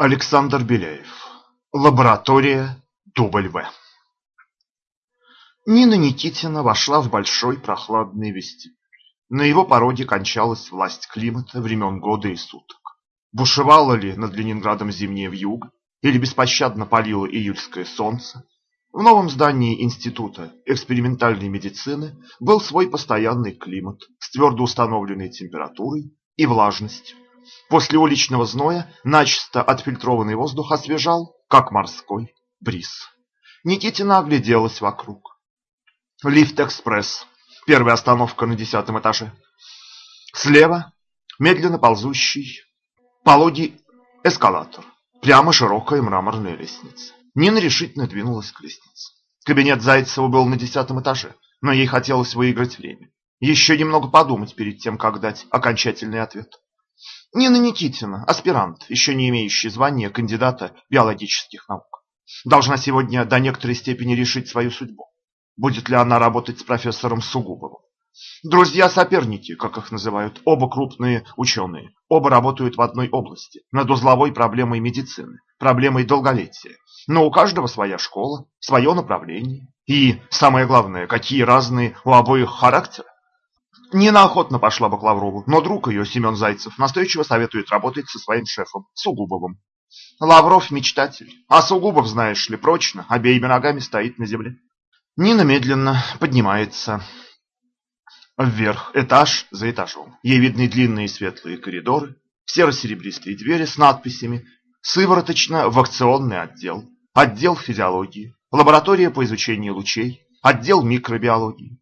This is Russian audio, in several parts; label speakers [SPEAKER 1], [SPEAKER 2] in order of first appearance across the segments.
[SPEAKER 1] Александр Беляев. Лаборатория W. Нина Никитина вошла в большой прохладный вестибюль. На его пороге кончалась власть климата времен года и суток. Бушевало ли над Ленинградом зимнее вьюга, или беспощадно палило июльское солнце, в новом здании Института экспериментальной медицины был свой постоянный климат с твердо установленной температурой и влажностью. После уличного зноя начисто отфильтрованный воздух освежал, как морской бриз. Никитина огляделась вокруг. Лифт-экспресс. Первая остановка на десятом этаже. Слева медленно ползущий пологий эскалатор. Прямо широкая мраморная лестница. Нина решительно двинулась к лестнице. Кабинет Зайцева был на десятом этаже, но ей хотелось выиграть время. Еще немного подумать перед тем, как дать окончательный ответ. Нина Никитина, аспирант, еще не имеющий звания кандидата биологических наук, должна сегодня до некоторой степени решить свою судьбу. Будет ли она работать с профессором Сугубовым? Друзья-соперники, как их называют, оба крупные ученые. Оба работают в одной области, над узловой проблемой медицины, проблемой долголетия. Но у каждого своя школа, свое направление. И, самое главное, какие разные у обоих характеры. Нина охотно пошла бы к Лаврову, но друг ее, Семен Зайцев, настойчиво советует работать со своим шефом, Сугубовым. Лавров мечтатель, а Сугубов, знаешь ли, прочно, обеими ногами стоит на земле. Нина медленно поднимается вверх, этаж за этажом. Ей видны длинные светлые коридоры, серо-серебристые двери с надписями «Сывороточно в акционный отдел», «Отдел физиологии», «Лаборатория по изучению лучей», «Отдел микробиологии».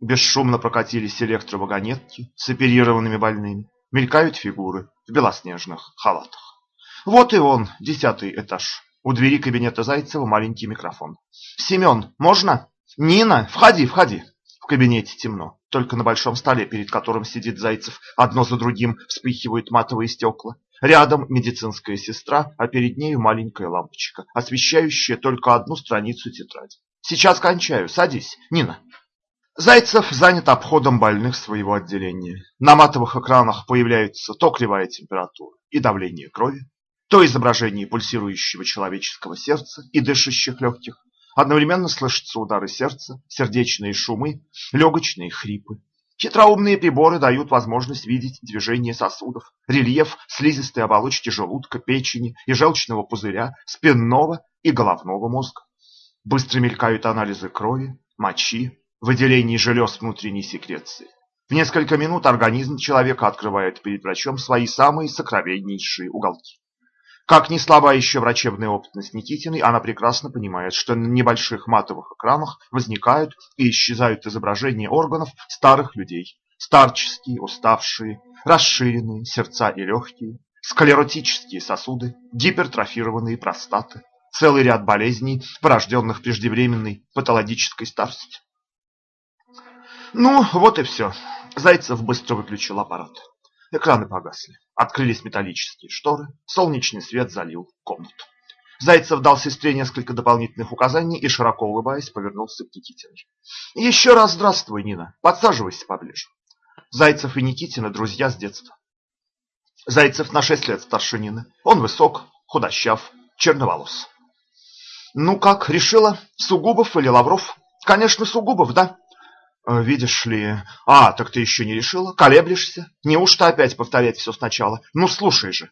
[SPEAKER 1] Бесшумно прокатились электровагонетки с оперированными больными. Мелькают фигуры в белоснежных халатах. Вот и он, десятый этаж. У двери кабинета Зайцева маленький микрофон. «Семен, можно?» «Нина, входи, входи!» В кабинете темно. Только на большом столе, перед которым сидит Зайцев, одно за другим вспыхивают матовые стекла. Рядом медицинская сестра, а перед нею маленькая лампочка, освещающая только одну страницу тетради. «Сейчас кончаю. Садись, Нина». Зайцев занят обходом больных своего отделения. На матовых экранах появляется то кривая температура и давление крови, то изображение пульсирующего человеческого сердца и дышащих легких. Одновременно слышатся удары сердца, сердечные шумы, легочные хрипы. Хитроумные приборы дают возможность видеть движение сосудов, рельеф слизистой оболочки желудка, печени и желчного пузыря, спинного и головного мозга. Быстро мелькают анализы крови, мочи, выделении желез внутренней секреции. В несколько минут организм человека открывает перед врачом свои самые сокровеннейшие уголки. Как ни слаба еще врачебная опытность Никитиной, она прекрасно понимает, что на небольших матовых экранах возникают и исчезают изображения органов старых людей. Старческие, уставшие, расширенные сердца и легкие, склеротические сосуды, гипертрофированные простаты, целый ряд болезней, порожденных преждевременной патологической старостью. Ну, вот и все. Зайцев быстро выключил аппарат. Экраны погасли. Открылись металлические шторы. Солнечный свет залил комнату. Зайцев дал сестре несколько дополнительных указаний и, широко улыбаясь, повернулся к Никитиной. «Еще раз здравствуй, Нина. Подсаживайся поближе». Зайцев и Никитина друзья с детства. Зайцев на шесть лет старше Нины. Он высок, худощав, черноволос. «Ну как, решила? Сугубов или Лавров?» «Конечно, Сугубов, да?» Э, видишь ли... А, так ты еще не решила? Колеблешься? Неужто опять повторять все сначала? Ну, слушай же.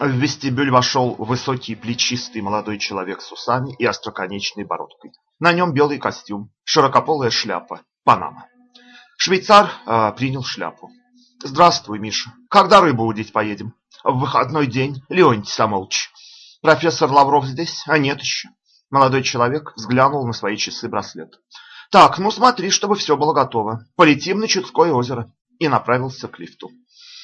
[SPEAKER 1] В вестибюль вошел высокий плечистый молодой человек с усами и остроконечной бородкой. На нем белый костюм, широкополая шляпа, панама. Швейцар э, принял шляпу. «Здравствуй, Миша. Когда рыбу удить поедем?» «В выходной день, Леонтий Самолч. Профессор Лавров здесь? А нет еще». Молодой человек взглянул на свои часы-браслет. Так, ну смотри, чтобы все было готово. Полетим на Чудское озеро. И направился к лифту.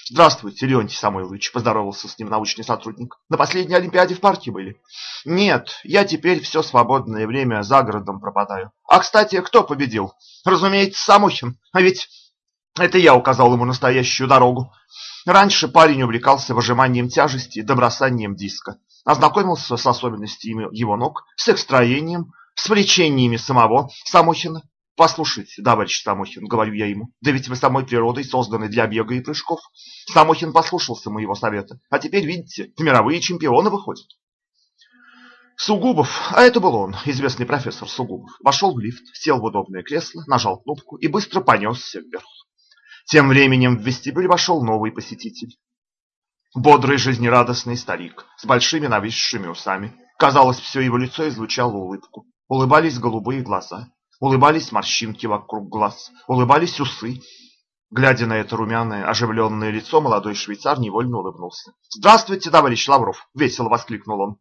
[SPEAKER 1] Здравствуйте, Леонтий Самойлович, поздоровался с ним научный сотрудник. На последней Олимпиаде в парке были? Нет, я теперь все свободное время за городом пропадаю. А, кстати, кто победил? Разумеется, Самохин. А ведь это я указал ему настоящую дорогу. Раньше парень увлекался выжиманием тяжести да бросанием диска. Ознакомился с особенностями его ног, с их строением, с влечениями самого Самохина. Послушайте, товарищ Самохин, говорю я ему, да ведь вы самой природой созданы для бега и прыжков. Самохин послушался моего совета, а теперь, видите, мировые чемпионы выходят. Сугубов, а это был он, известный профессор Сугубов, пошел в лифт, сел в удобное кресло, нажал кнопку и быстро понесся вверх. Тем временем в вестибюль вошел новый посетитель. Бодрый, жизнерадостный старик с большими нависшими усами. Казалось, все его лицо излучало улыбку. Улыбались голубые глаза, улыбались морщинки вокруг глаз, улыбались усы. Глядя на это румяное, оживленное лицо, молодой швейцар невольно улыбнулся. «Здравствуйте, товарищ Лавров!» — весело воскликнул он.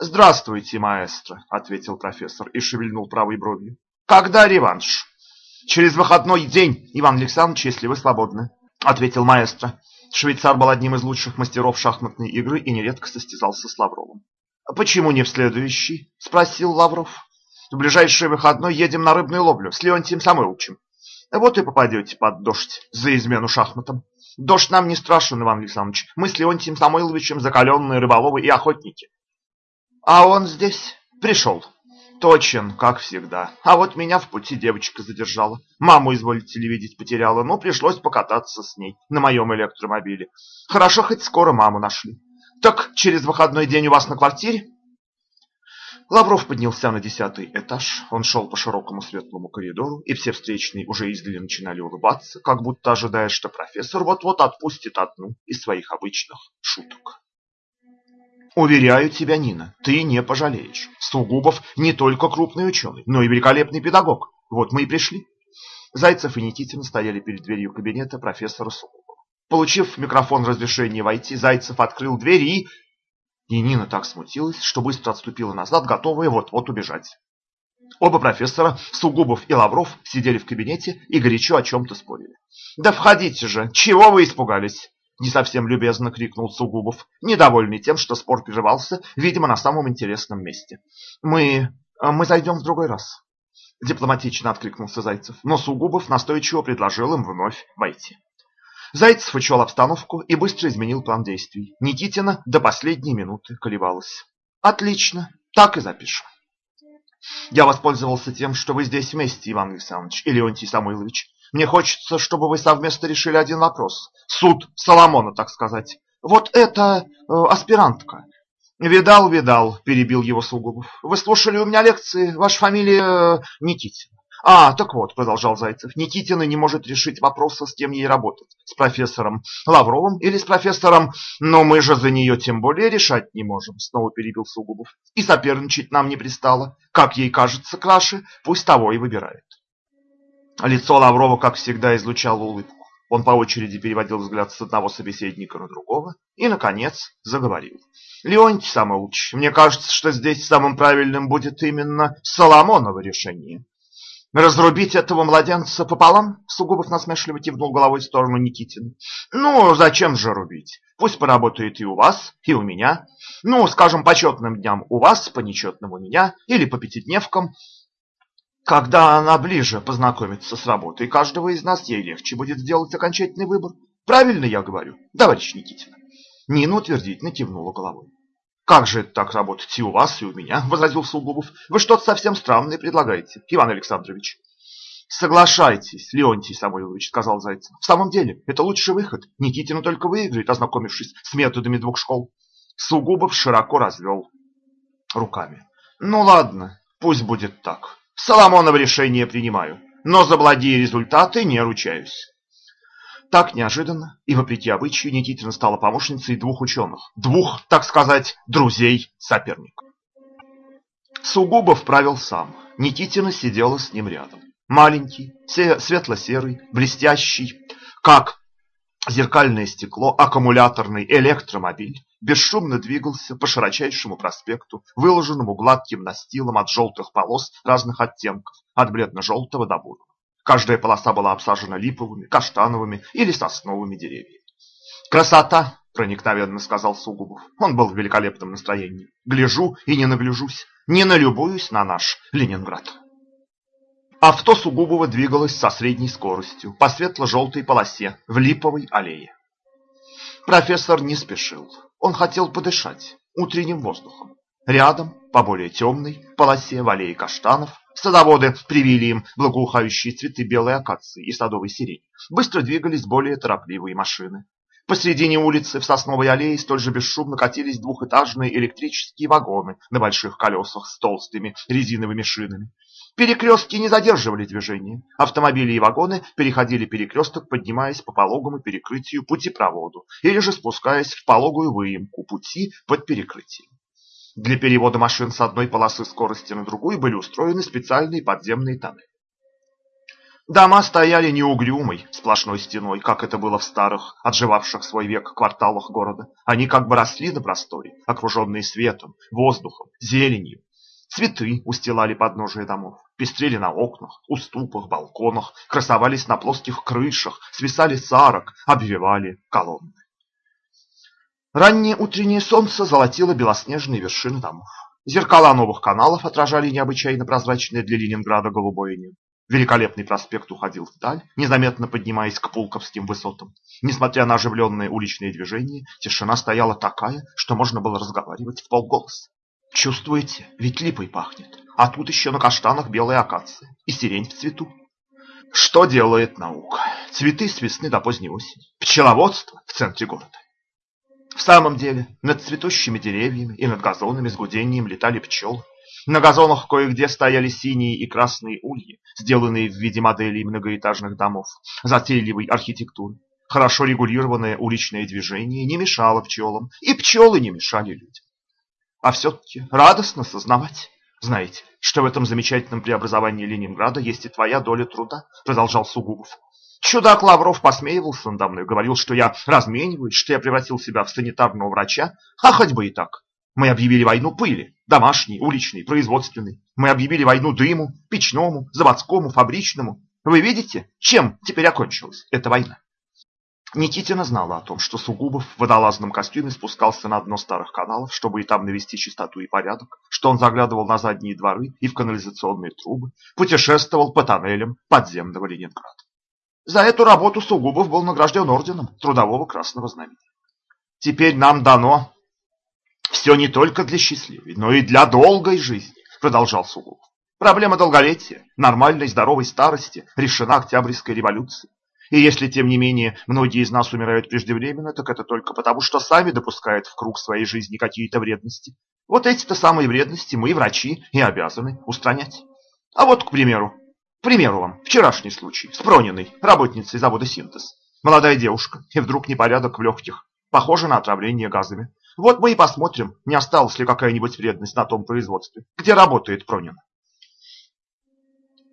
[SPEAKER 1] «Здравствуйте, маэстро», — ответил профессор и шевельнул правой бровью. «Когда реванш?» «Через выходной день, Иван Александрович, если вы свободны», — ответил маэстро. Швейцар был одним из лучших мастеров шахматной игры и нередко состязался с Лавровым. «Почему не в следующий?» — спросил Лавров. «В ближайший выходной едем на рыбную ловлю с Леонтием Самойловичем. Вот и попадете под дождь за измену шахматам. Дождь нам не страшен, Иван Александрович. Мы с Леонтием Самойловичем закаленные рыболовы и охотники. А он здесь пришел. Точен, как всегда. А вот меня в пути девочка задержала. Маму, изволите ли видеть, потеряла, но пришлось покататься с ней на моем электромобиле. Хорошо, хоть скоро маму нашли. Так через выходной день у вас на квартире? Лавров поднялся на десятый этаж. Он шел по широкому светлому коридору, и все встречные уже издали начинали улыбаться, как будто ожидая, что профессор вот-вот отпустит одну из своих обычных шуток. Уверяю тебя, Нина, ты не пожалеешь. Сугубов не только крупный ученый, но и великолепный педагог. Вот мы и пришли. Зайцев и Никитин стояли перед дверью кабинета профессора Сугубова. Получив микрофон разрешение войти, Зайцев открыл дверь и... И Нина так смутилась, что быстро отступила назад, готовая вот-вот убежать. Оба профессора, Сугубов и Лавров, сидели в кабинете и горячо о чем-то спорили. «Да входите же! Чего вы испугались?» Не совсем любезно крикнул Сугубов, недовольный тем, что спор прерывался, видимо, на самом интересном месте. «Мы... А, мы зайдем в другой раз», — дипломатично откликнулся Зайцев, но Сугубов настойчиво предложил им вновь войти. Зайцев учел обстановку и быстро изменил план действий. Никитина до последней минуты колебалась. «Отлично, так и запишем». Я воспользовался тем, что вы здесь вместе, Иван Александрович и Леонтий Самойлович. Мне хочется, чтобы вы совместно решили один вопрос. Суд Соломона, так сказать. Вот это э, аспирантка. Видал, видал, перебил его Сугубов. Вы слушали у меня лекции, ваша фамилия э, Никитин. А, так вот, продолжал Зайцев, Никитина не может решить вопроса, с кем ей работать. С профессором Лавровым или с профессором... Но мы же за нее тем более решать не можем, снова перебил Сугубов. И соперничать нам не пристало. Как ей кажется краше, пусть того и выбирает. Лицо Лаврова, как всегда, излучало улыбку. Он по очереди переводил взгляд с одного собеседника на другого и, наконец, заговорил. «Леонтий Самоуч, мне кажется, что здесь самым правильным будет именно Соломоново решение. Разрубить этого младенца пополам?» Сугубов насмешливо кивнул головой в сторону Никитина. «Ну, зачем же рубить? Пусть поработает и у вас, и у меня. Ну, скажем, по четным дням у вас, по нечетным у меня, или по пятидневкам. Когда она ближе познакомится с работой каждого из нас, ей легче будет сделать окончательный выбор. Правильно я говорю, товарищ Никитин? Нина утвердительно кивнула головой. «Как же это так работать и у вас, и у меня?» – возразил Сугубов. «Вы что-то совсем странное предлагаете, Иван Александрович». «Соглашайтесь, Леонтий Самойлович», – сказал Зайцев. «В самом деле, это лучший выход. Никитина только выиграет, ознакомившись с методами двух школ». Сугубов широко развел руками. «Ну ладно, пусть будет так. Соломонов решение принимаю, но за благие результаты не ручаюсь. Так неожиданно и вопреки обычаю Никитина стала помощницей двух ученых, двух, так сказать, друзей-соперников. Сугубов правил сам, Никитина сидела с ним рядом. Маленький, светло-серый, блестящий, как зеркальное стекло, аккумуляторный электромобиль бесшумно двигался по широчайшему проспекту, выложенному гладким настилом от желтых полос разных оттенков, от бледно-желтого до бурого. Каждая полоса была обсажена липовыми, каштановыми или сосновыми деревьями. «Красота!» – проникновенно сказал Сугубов. Он был в великолепном настроении. «Гляжу и не нагляжусь, не налюбуюсь на наш Ленинград». Авто Сугубова двигалось со средней скоростью по светло-желтой полосе в липовой аллее. Профессор не спешил. Он хотел подышать утренним воздухом. Рядом, по более темной полосе в аллее каштанов, Садоводы привили им благоухающие цветы белой акации и садовой сирени. Быстро двигались более торопливые машины. Посредине улицы в сосновой аллее столь же бесшумно катились двухэтажные электрические вагоны на больших колесах с толстыми резиновыми шинами. Перекрестки не задерживали движение. Автомобили и вагоны переходили перекресток, поднимаясь по пологому перекрытию путепроводу или же спускаясь в пологую выемку пути под перекрытием. Для перевода машин с одной полосы скорости на другую были устроены специальные подземные тоннели. Дома стояли неугрюмой, сплошной стеной, как это было в старых, отживавших свой век кварталах города. Они как бы росли на просторе, окруженные светом, воздухом, зеленью. Цветы устилали подножие домов, пестрели на окнах, уступах, балконах, красовались на плоских крышах, свисали с арок, обвивали колонны. Раннее утреннее солнце золотило белоснежные вершины домов. Зеркала новых каналов отражали необычайно прозрачное для Ленинграда голубое небо. Великолепный проспект уходил вдаль, незаметно поднимаясь к Пулковским высотам. Несмотря на оживленное уличное движение, тишина стояла такая, что можно было разговаривать в полголоса. Чувствуете, ведь липой пахнет, а тут еще на каштанах белая акация и сирень в цвету. Что делает наука? Цветы с весны до поздней осени, пчеловодство в центре города. В самом деле, над цветущими деревьями и над газонами с гудением летали пчелы. На газонах кое-где стояли синие и красные ульи, сделанные в виде моделей многоэтажных домов, затейливой архитектуры. Хорошо регулированное уличное движение не мешало пчелам, и пчелы не мешали людям. А все-таки радостно сознавать, знаете, что в этом замечательном преобразовании Ленинграда есть и твоя доля труда, продолжал Сугубов. Чудак Лавров посмеивался надо мной, говорил, что я размениваюсь, что я превратил себя в санитарного врача, а хоть бы и так. Мы объявили войну пыли, домашней, уличной, производственной. Мы объявили войну дыму, печному, заводскому, фабричному. Вы видите, чем теперь окончилась эта война? Никитина знала о том, что Сугубов в водолазном костюме спускался на дно старых каналов, чтобы и там навести чистоту и порядок, что он заглядывал на задние дворы и в канализационные трубы, путешествовал по тоннелям подземного Ленинграда. За эту работу Сугубов был награжден орденом Трудового Красного Знамени. Теперь нам дано все не только для счастливой, но и для долгой жизни, продолжал Сугубов. Проблема долголетия, нормальной здоровой старости решена Октябрьской революцией. И если, тем не менее, многие из нас умирают преждевременно, так это только потому, что сами допускают в круг своей жизни какие-то вредности. Вот эти-то самые вредности мы, врачи, и обязаны устранять. А вот, к примеру, к примеру вам, вчерашний случай с Прониной, работницей завода «Синтез». Молодая девушка, и вдруг непорядок в легких. Похоже на отравление газами. Вот мы и посмотрим, не осталась ли какая-нибудь вредность на том производстве, где работает Пронина.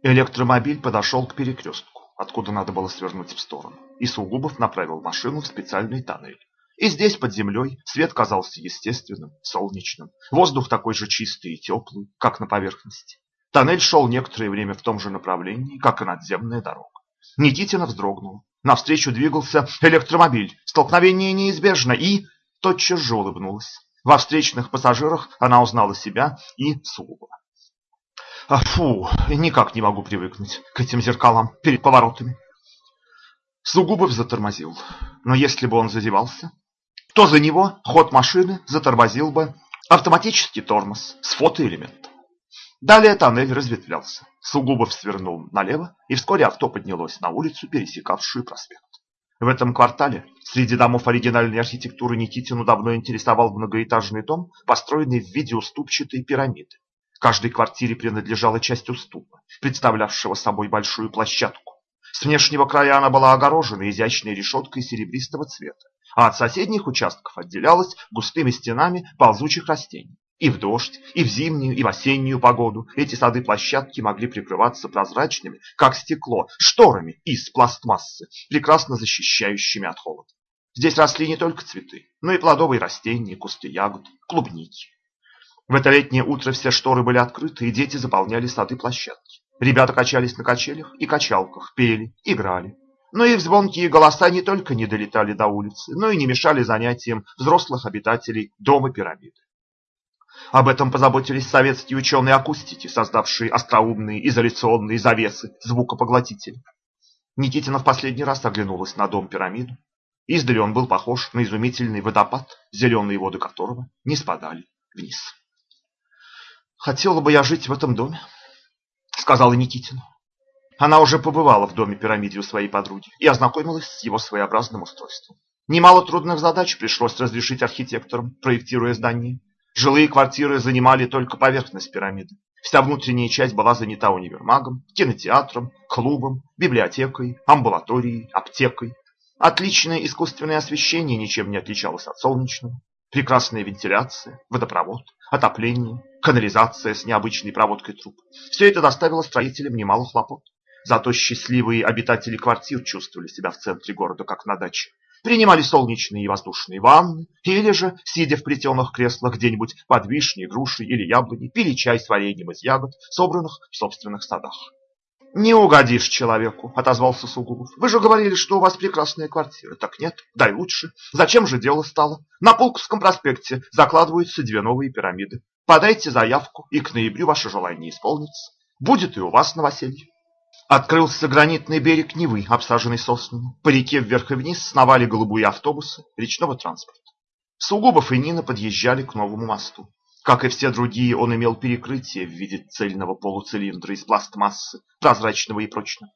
[SPEAKER 1] Электромобиль подошел к перекрестку, откуда надо было свернуть в сторону, и Сугубов направил машину в специальный тоннель. И здесь, под землей, свет казался естественным, солнечным, воздух такой же чистый и теплый, как на поверхности. Тоннель шел некоторое время в том же направлении, как и надземная дорога. Никитина вздрогнул. Навстречу двигался электромобиль. Столкновение неизбежно и тотчас же улыбнулась. Во встречных пассажирах она узнала себя и Сугубова. А, фу, никак не могу привыкнуть к этим зеркалам перед поворотами. Сугубов затормозил. Но если бы он зазевался, то за него ход машины затормозил бы автоматический тормоз с фотоэлементом. Далее тоннель разветвлялся. Сугубов свернул налево, и вскоре авто поднялось на улицу, пересекавшую проспект. В этом квартале, среди домов оригинальной архитектуры, Никитину давно интересовал многоэтажный дом, построенный в виде уступчатой пирамиды. Каждой квартире принадлежала часть уступа, представлявшего собой большую площадку. С внешнего края она была огорожена изящной решеткой серебристого цвета, а от соседних участков отделялась густыми стенами ползучих растений. И в дождь, и в зимнюю, и в осеннюю погоду эти сады-площадки могли прикрываться прозрачными, как стекло, шторами из пластмассы, прекрасно защищающими от холода. Здесь росли не только цветы, но и плодовые растения, кусты ягод, клубники. В это летнее утро все шторы были открыты, и дети заполняли сады-площадки. Ребята качались на качелях и качалках, пели, играли. Но их звонкие голоса не только не долетали до улицы, но и не мешали занятиям взрослых обитателей дома пирамиды. Об этом позаботились советские ученые-акустики, создавшие остроумные изоляционные завесы звукопоглотителей. Никитина в последний раз оглянулась на дом-пирамиду. Издали он был похож на изумительный водопад, зеленые воды которого не спадали вниз. «Хотела бы я жить в этом доме», — сказала Никитина. Она уже побывала в доме пирамиде у своей подруги и ознакомилась с его своеобразным устройством. Немало трудных задач пришлось разрешить архитекторам, проектируя здание. Жилые квартиры занимали только поверхность пирамиды. Вся внутренняя часть была занята универмагом, кинотеатром, клубом, библиотекой, амбулаторией, аптекой. Отличное искусственное освещение ничем не отличалось от солнечного. Прекрасная вентиляция, водопровод, отопление, канализация с необычной проводкой труб. Все это доставило строителям немало хлопот. Зато счастливые обитатели квартир чувствовали себя в центре города, как на даче. Принимали солнечные и воздушные ванны, или же, сидя в плетеных креслах где-нибудь под вишней, грушей или яблоней, пили чай с вареньем из ягод, собранных в собственных садах. «Не угодишь человеку», — отозвался Сугубов. «Вы же говорили, что у вас прекрасная квартира. Так нет, дай лучше. Зачем же дело стало? На Пулковском проспекте закладываются две новые пирамиды. Подайте заявку, и к ноябрю ваше желание исполнится. Будет и у вас новоселье». Открылся гранитный берег Невы, обсаженный соснами. По реке вверх и вниз сновали голубые автобусы речного транспорта. Сугубов и Нина подъезжали к новому мосту. Как и все другие, он имел перекрытие в виде цельного полуцилиндра из пластмассы, прозрачного и прочного.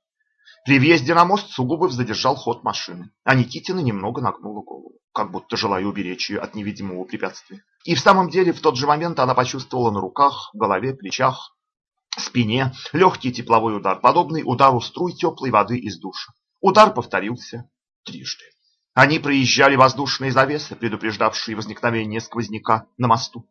[SPEAKER 1] При въезде на мост Сугубов задержал ход машины, а Никитина немного нагнула голову, как будто желая уберечь ее от невидимого препятствия. И в самом деле в тот же момент она почувствовала на руках, голове, плечах спине легкий тепловой удар, подобный удару струй теплой воды из душа. Удар повторился трижды. Они проезжали воздушные завесы, предупреждавшие возникновение сквозняка на мосту.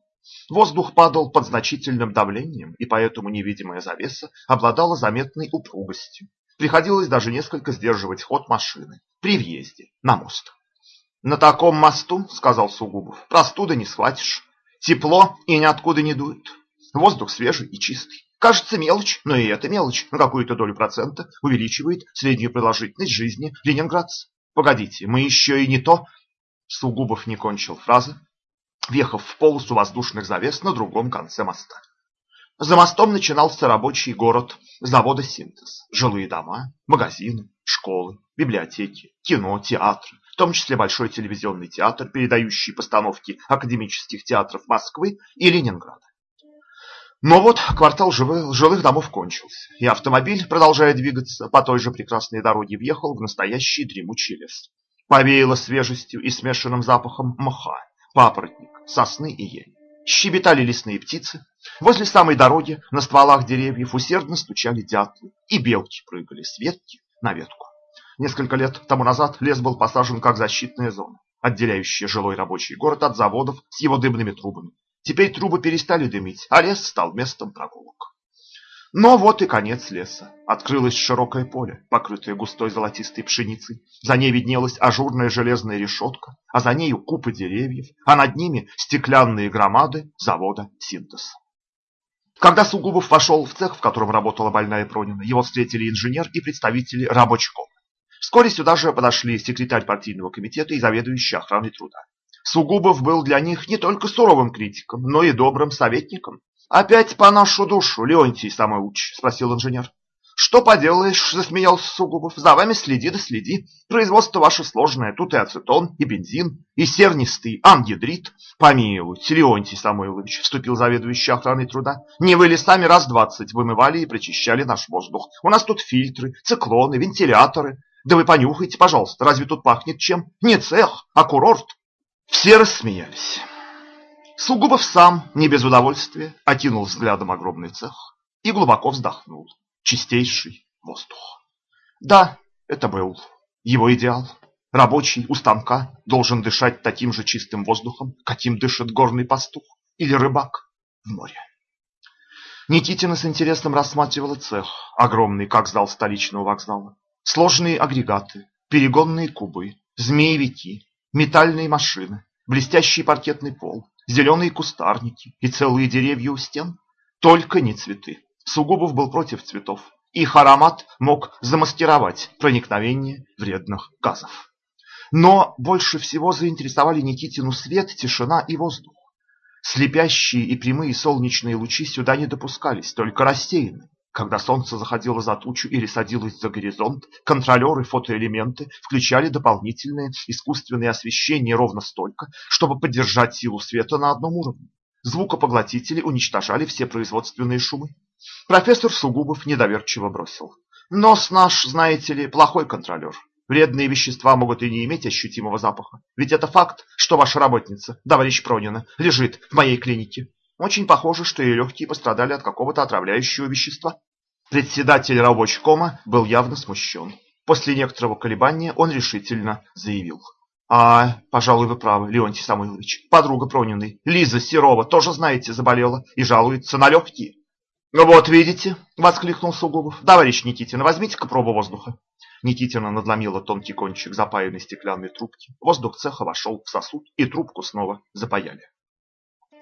[SPEAKER 1] Воздух падал под значительным давлением, и поэтому невидимая завеса обладала заметной упругостью. Приходилось даже несколько сдерживать ход машины при въезде на мост. «На таком мосту, — сказал Сугубов, — простуды не схватишь. Тепло и ниоткуда не дует. Воздух свежий и чистый. Кажется мелочь, но и эта мелочь на какую-то долю процента увеличивает среднюю продолжительность жизни ленинградцев. Погодите, мы еще и не то. Сугубов не кончил фразы, въехав в полосу воздушных завес на другом конце моста. За мостом начинался рабочий город завода «Синтез». Жилые дома, магазины, школы, библиотеки, кино, театры, в том числе Большой телевизионный театр, передающий постановки академических театров Москвы и Ленинграда. Но вот квартал жилых домов кончился, и автомобиль, продолжая двигаться по той же прекрасной дороге, въехал в настоящий дремучий лес. Повеяло свежестью и смешанным запахом мха, папоротник, сосны и ели. Щебетали лесные птицы. Возле самой дороги на стволах деревьев усердно стучали дятлы, и белки прыгали с ветки на ветку. Несколько лет тому назад лес был посажен как защитная зона, отделяющая жилой рабочий город от заводов с его дымными трубами. Теперь трубы перестали дымить, а лес стал местом прогулок. Но вот и конец леса. Открылось широкое поле, покрытое густой золотистой пшеницей. За ней виднелась ажурная железная решетка, а за нею купы деревьев, а над ними стеклянные громады завода «Синтез». Когда Сугубов вошел в цех, в котором работала больная Пронина, его встретили инженер и представители рабочком. Вскоре сюда же подошли секретарь партийного комитета и заведующий охраной труда. Сугубов был для них не только суровым критиком, но и добрым советником. «Опять по нашу душу, Леонтий Самоуч?» – спросил инженер. «Что поделаешь?» – засмеялся Сугубов. «За вами следи да следи. Производство ваше сложное. Тут и ацетон, и бензин, и сернистый ангидрид. Помилуйте, Леонтий Самойлович», – вступил заведующий охраной труда. «Не вы ли сами раз двадцать вымывали и прочищали наш воздух? У нас тут фильтры, циклоны, вентиляторы. Да вы понюхайте, пожалуйста, разве тут пахнет чем? Не цех, а курорт. Все рассмеялись. Сугубов сам, не без удовольствия, окинул взглядом огромный цех и глубоко вздохнул. Чистейший воздух. Да, это был его идеал. Рабочий у станка должен дышать таким же чистым воздухом, каким дышит горный пастух или рыбак в море. Никитина с интересом рассматривала цех, огромный, как зал столичного вокзала. Сложные агрегаты, перегонные кубы, змеевики, метальные машины, блестящий паркетный пол, зеленые кустарники и целые деревья у стен. Только не цветы. Сугубов был против цветов. Их аромат мог замаскировать проникновение вредных газов. Но больше всего заинтересовали Никитину свет, тишина и воздух. Слепящие и прямые солнечные лучи сюда не допускались, только рассеянные. Когда солнце заходило за тучу или садилось за горизонт, контролеры фотоэлементы включали дополнительное искусственное освещение ровно столько, чтобы поддержать силу света на одном уровне. Звукопоглотители уничтожали все производственные шумы. Профессор Сугубов недоверчиво бросил. Нос наш, знаете ли, плохой контролер. Вредные вещества могут и не иметь ощутимого запаха. Ведь это факт, что ваша работница, товарищ Пронина, лежит в моей клинике. Очень похоже, что ее легкие пострадали от какого-то отравляющего вещества. Председатель рабочкома был явно смущен. После некоторого колебания он решительно заявил. А, пожалуй, вы правы, Леонтий Самойлович. Подруга Прониной, Лиза Серова, тоже, знаете, заболела и жалуется на легкие. «Ну вот, видите!» — воскликнул Сугубов. «Товарищ Никитин, возьмите-ка пробу воздуха». Никитина надломила тонкий кончик запаянной стеклянной трубки. Воздух цеха вошел в сосуд, и трубку снова запаяли.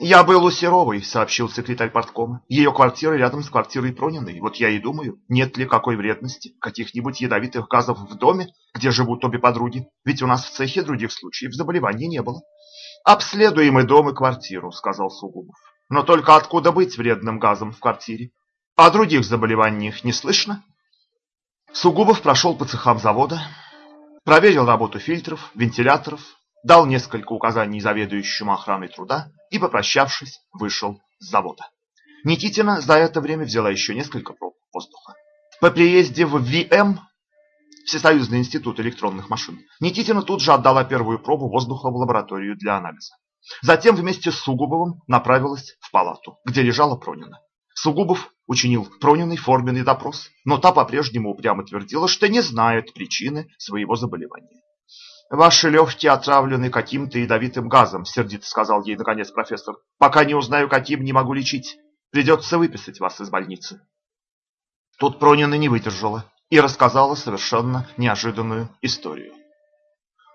[SPEAKER 1] «Я был у Серовой», — сообщил секретарь порткома. «Ее квартира рядом с квартирой Прониной. Вот я и думаю, нет ли какой вредности, каких-нибудь ядовитых газов в доме, где живут обе подруги. Ведь у нас в цехе других случаев заболеваний не было». «Обследуем и дом, и квартиру», — сказал Сугубов. «Но только откуда быть вредным газом в квартире? О других заболеваниях не слышно?» Сугубов прошел по цехам завода, проверил работу фильтров, вентиляторов, дал несколько указаний заведующему охраной труда и, попрощавшись, вышел с завода. Никитина за это время взяла еще несколько проб воздуха. По приезде в ВМ, Всесоюзный институт электронных машин, Никитина тут же отдала первую пробу воздуха в лабораторию для анализа. Затем вместе с Сугубовым направилась в палату, где лежала Пронина. Сугубов учинил Прониной форменный допрос, но та по-прежнему упрямо твердила, что не знает причины своего заболевания. «Ваши легкие отравлены каким-то ядовитым газом», — сердито сказал ей наконец профессор. «Пока не узнаю, каким, не могу лечить. Придется выписать вас из больницы». Тут Пронина не выдержала и рассказала совершенно неожиданную историю.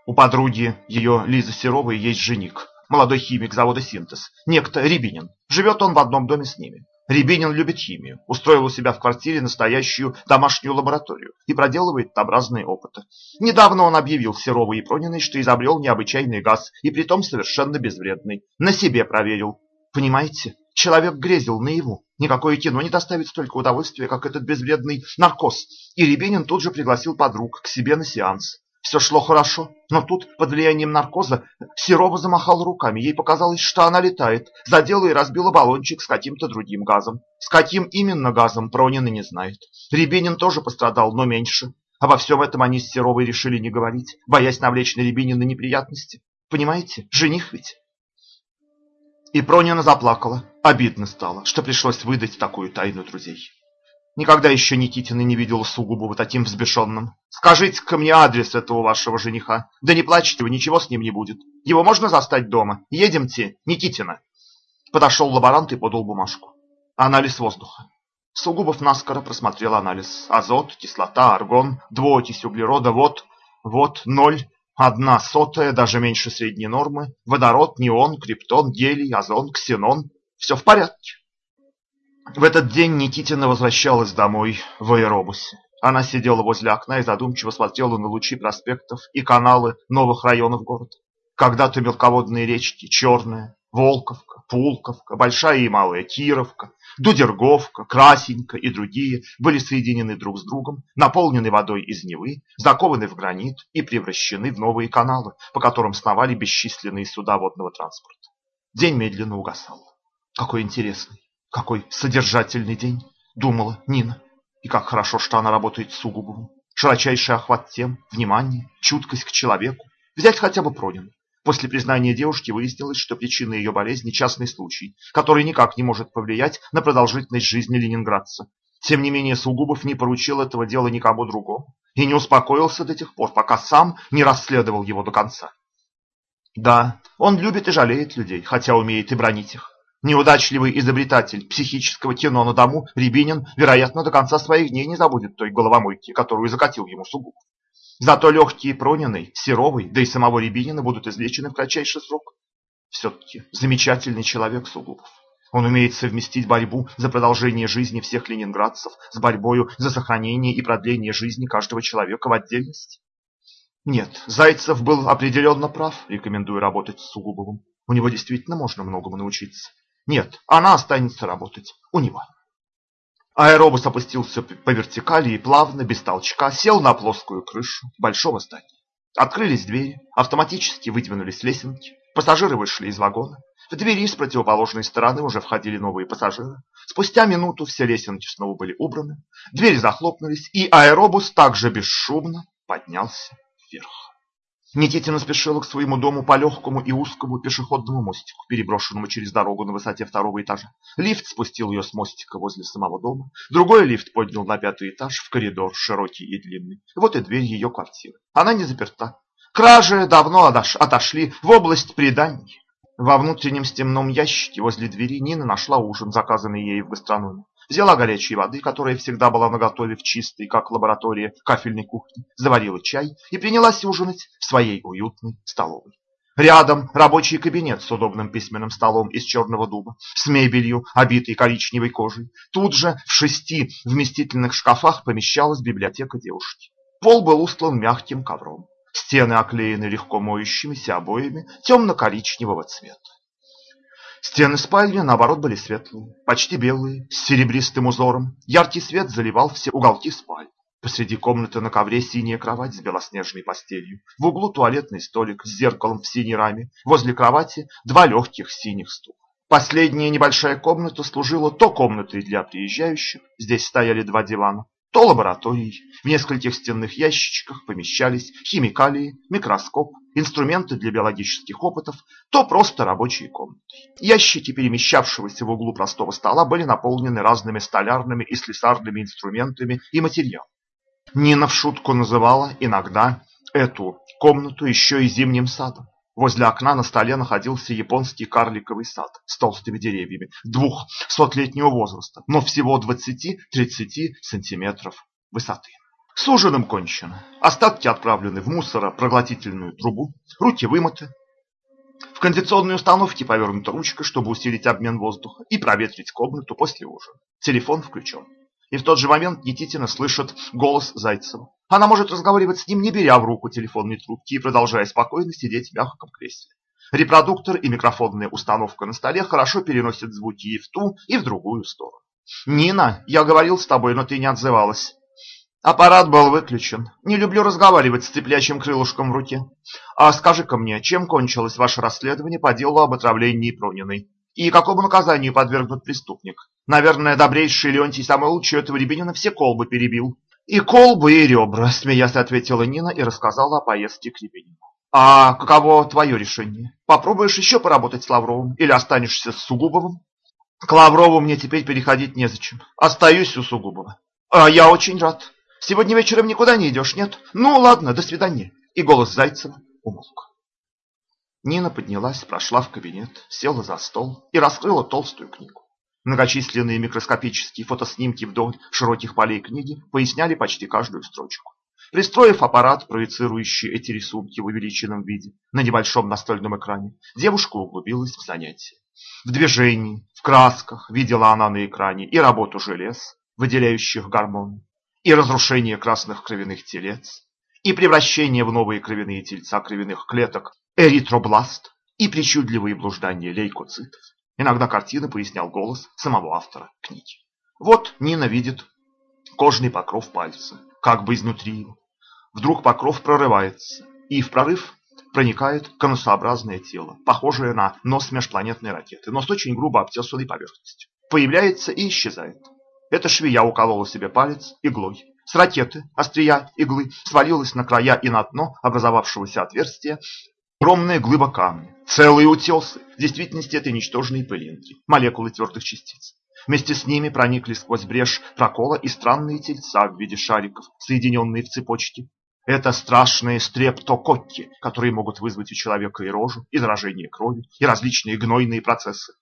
[SPEAKER 1] У подруги ее Лизы Серовой есть жених, молодой химик завода «Синтез», некто Рябинин. Живет он в одном доме с ними. Рябинин любит химию, устроил у себя в квартире настоящую домашнюю лабораторию и проделывает там разные опыты. Недавно он объявил Серовой и Прониной, что изобрел необычайный газ, и притом совершенно безвредный. На себе проверил. Понимаете, человек грезил наяву. Никакое кино не доставит столько удовольствия, как этот безвредный наркоз. И Рябинин тут же пригласил подруг к себе на сеанс. Все шло хорошо, но тут, под влиянием наркоза, Серова замахала руками. Ей показалось, что она летает. Задела и разбила баллончик с каким-то другим газом. С каким именно газом, Пронина не знает. Рябинин тоже пострадал, но меньше. Обо всем этом они с Серовой решили не говорить, боясь навлечь на Рябинина неприятности. Понимаете, жених ведь. И Пронина заплакала. Обидно стало, что пришлось выдать такую тайну друзей. Никогда еще Никитина не видела Сугубова таким взбешенным. Скажите-ка мне адрес этого вашего жениха. Да не плачьте вы, ничего с ним не будет. Его можно застать дома? Едемте, Никитина. Подошел лаборант и подал бумажку. Анализ воздуха. Сугубов наскоро просмотрел анализ. Азот, кислота, аргон, двуокись углерода, вот, вот, ноль, одна сотая, даже меньше средней нормы, водород, неон, криптон, гелий, озон, ксенон. Все в порядке. В этот день Никитина возвращалась домой в аэробусе. Она сидела возле окна и задумчиво смотрела на лучи проспектов и каналы новых районов города. Когда-то мелководные речки Черная, Волковка, Пулковка, Большая и Малая Кировка, Дудерговка, Красенька и другие были соединены друг с другом, наполнены водой из Невы, закованы в гранит и превращены в новые каналы, по которым сновали бесчисленные суда водного транспорта. День медленно угасал. Какой интересный, какой содержательный день, думала Нина. И как хорошо, что она работает с Сугубовым. Широчайший охват тем, внимание, чуткость к человеку. Взять хотя бы Пронину. После признания девушки выяснилось, что причина ее болезни – частный случай, который никак не может повлиять на продолжительность жизни ленинградца. Тем не менее, Сугубов не поручил этого дела никому другому и не успокоился до тех пор, пока сам не расследовал его до конца. Да, он любит и жалеет людей, хотя умеет и бронить их. Неудачливый изобретатель психического кино на дому, Рябинин, вероятно, до конца своих дней не забудет той головомойки, которую закатил ему Сугубов. Зато легкие Прониной, Серовой, да и самого Рябинина будут излечены в кратчайший срок. Все-таки замечательный человек Сугубов. Он умеет совместить борьбу за продолжение жизни всех ленинградцев с борьбой за сохранение и продление жизни каждого человека в отдельности. Нет, Зайцев был определенно прав, рекомендуя работать с Сугубовым. У него действительно можно многому научиться. Нет, она останется работать у него. Аэробус опустился по вертикали и плавно, без толчка, сел на плоскую крышу большого здания. Открылись двери, автоматически выдвинулись лесенки, пассажиры вышли из вагона. В двери с противоположной стороны уже входили новые пассажиры. Спустя минуту все лесенки снова были убраны, двери захлопнулись, и аэробус также бесшумно поднялся вверх. Никитина спешила к своему дому по легкому и узкому пешеходному мостику, переброшенному через дорогу на высоте второго этажа. Лифт спустил ее с мостика возле самого дома. Другой лифт поднял на пятый этаж в коридор, широкий и длинный. Вот и дверь ее квартиры. Она не заперта. Кражи давно отошли в область преданий. Во внутреннем стенном ящике возле двери Нина нашла ужин, заказанный ей в гастрономе. Взяла горячей воды, которая всегда была наготове в чистой, как лаборатория, кафельной кухне, заварила чай и принялась ужинать в своей уютной столовой. Рядом рабочий кабинет с удобным письменным столом из черного дуба, с мебелью, обитой коричневой кожей. Тут же в шести вместительных шкафах помещалась библиотека девушки. Пол был устлан мягким ковром. Стены оклеены легко моющимися обоями темно-коричневого цвета. Стены спальни, наоборот, были светлые, почти белые, с серебристым узором. Яркий свет заливал все уголки спальни. Посреди комнаты на ковре синяя кровать с белоснежной постелью. В углу туалетный столик с зеркалом в синей раме. Возле кровати два легких синих стула. Последняя небольшая комната служила то комнатой для приезжающих, здесь стояли два дивана, то лабораторией. В нескольких стенных ящичках помещались химикалии, микроскоп, инструменты для биологических опытов, то просто рабочие комнаты. Ящики, перемещавшегося в углу простого стола, были наполнены разными столярными и слесарными инструментами и материалами. Нина в шутку называла иногда эту комнату еще и зимним садом. Возле окна на столе находился японский карликовый сад с толстыми деревьями двухсотлетнего возраста, но всего 20-30 сантиметров высоты. С ужином кончено. Остатки отправлены в мусоропроглотительную трубу, руки вымыты. В кондиционной установке повернута ручка, чтобы усилить обмен воздуха и проветрить комнату после ужина. Телефон включен. И в тот же момент Никитина слышит голос Зайцева. Она может разговаривать с ним, не беря в руку телефонной трубки и продолжая спокойно сидеть в мягком кресле. Репродуктор и микрофонная установка на столе хорошо переносят звуки и в ту, и в другую сторону. «Нина, я говорил с тобой, но ты не отзывалась». Аппарат был выключен. Не люблю разговаривать с цеплящим крылышком в руке. А скажи-ка мне, чем кончилось ваше расследование по делу об отравлении Прониной? И какому наказанию подвергнут преступник? Наверное, добрейший Леонтий самый лучший этого Рябинина все колбы перебил. И колбы, и ребра, смеясь ответила Нина и рассказала о поездке к Рябинину. А каково твое решение? Попробуешь еще поработать с Лавровым или останешься с Сугубовым? К Лаврову мне теперь переходить незачем. Остаюсь у Сугубова. А я очень рад. Сегодня вечером никуда не идешь, нет? Ну, ладно, до свидания. И голос Зайцева умолк. Нина поднялась, прошла в кабинет, села за стол и раскрыла толстую книгу. Многочисленные микроскопические фотоснимки вдоль широких полей книги поясняли почти каждую строчку. Пристроив аппарат, проецирующий эти рисунки в увеличенном виде на небольшом настольном экране, девушка углубилась в занятие. В движении, в красках видела она на экране и работу желез, выделяющих гормоны, и разрушение красных кровяных телец, и превращение в новые кровяные тельца кровяных клеток эритробласт, и причудливые блуждания лейкоцитов. Иногда картины пояснял голос самого автора книги. Вот Нина видит кожный покров пальца, как бы изнутри его. Вдруг покров прорывается, и в прорыв проникает конусообразное тело, похожее на нос межпланетной ракеты, но с очень грубо обтесанной поверхностью. Появляется и исчезает. Эта швея уколола себе палец иглой. С ракеты, острия иглы, свалилась на края и на дно образовавшегося отверстия огромная глыба камня. Целые утесы. В действительности это ничтожные пылинки, молекулы твердых частиц. Вместе с ними проникли сквозь брешь прокола и странные тельца в виде шариков, соединенные в цепочки. Это страшные стрептококки, которые могут вызвать у человека и рожу, и заражение крови, и различные гнойные процессы.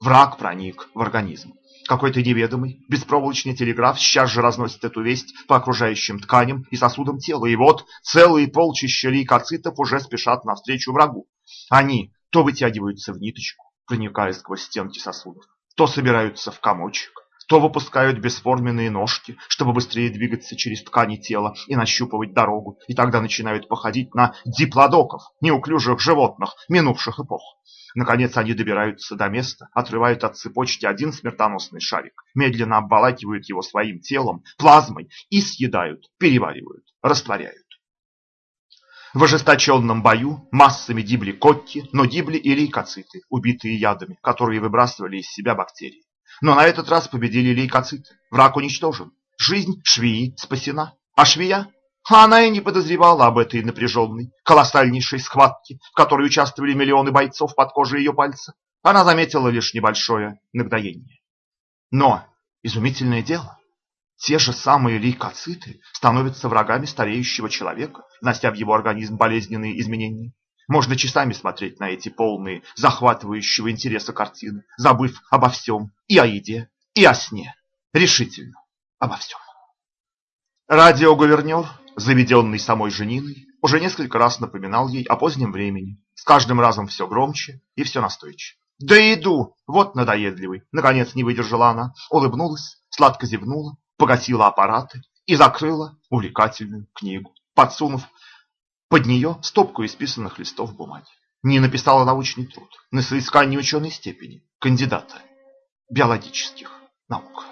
[SPEAKER 1] Враг проник в организм. Какой-то неведомый беспроволочный телеграф сейчас же разносит эту весть по окружающим тканям и сосудам тела. И вот целые полчища лейкоцитов уже спешат навстречу врагу. Они то вытягиваются в ниточку, проникая сквозь стенки сосудов, то собираются в комочек, то выпускают бесформенные ножки, чтобы быстрее двигаться через ткани тела и нащупывать дорогу, и тогда начинают походить на диплодоков, неуклюжих животных минувших эпох. Наконец они добираются до места, отрывают от цепочки один смертоносный шарик, медленно обволакивают его своим телом, плазмой и съедают, переваривают, растворяют. В ожесточенном бою массами гибли котти, но гибли и лейкоциты, убитые ядами, которые выбрасывали из себя бактерии. Но на этот раз победили лейкоциты. Враг уничтожен. Жизнь швеи спасена. А швея? Она и не подозревала об этой напряженной, колоссальнейшей схватке, в которой участвовали миллионы бойцов под кожей ее пальца. Она заметила лишь небольшое нагноение. Но изумительное дело, те же самые лейкоциты становятся врагами стареющего человека, внося в его организм болезненные изменения. Можно часами смотреть на эти полные захватывающего интереса картины, забыв обо всем, и о еде, и о сне, решительно обо всем. Радиогувернер, заведенный самой Жениной, уже несколько раз напоминал ей о позднем времени, с каждым разом все громче и все настойчивее. «Да иду! Вот надоедливый!» Наконец не выдержала она, улыбнулась, сладко зевнула, погасила аппараты и закрыла увлекательную книгу, подсунув под нее стопку исписанных листов бумаги. Не написала научный труд на соискание ученой степени кандидата биологических наук.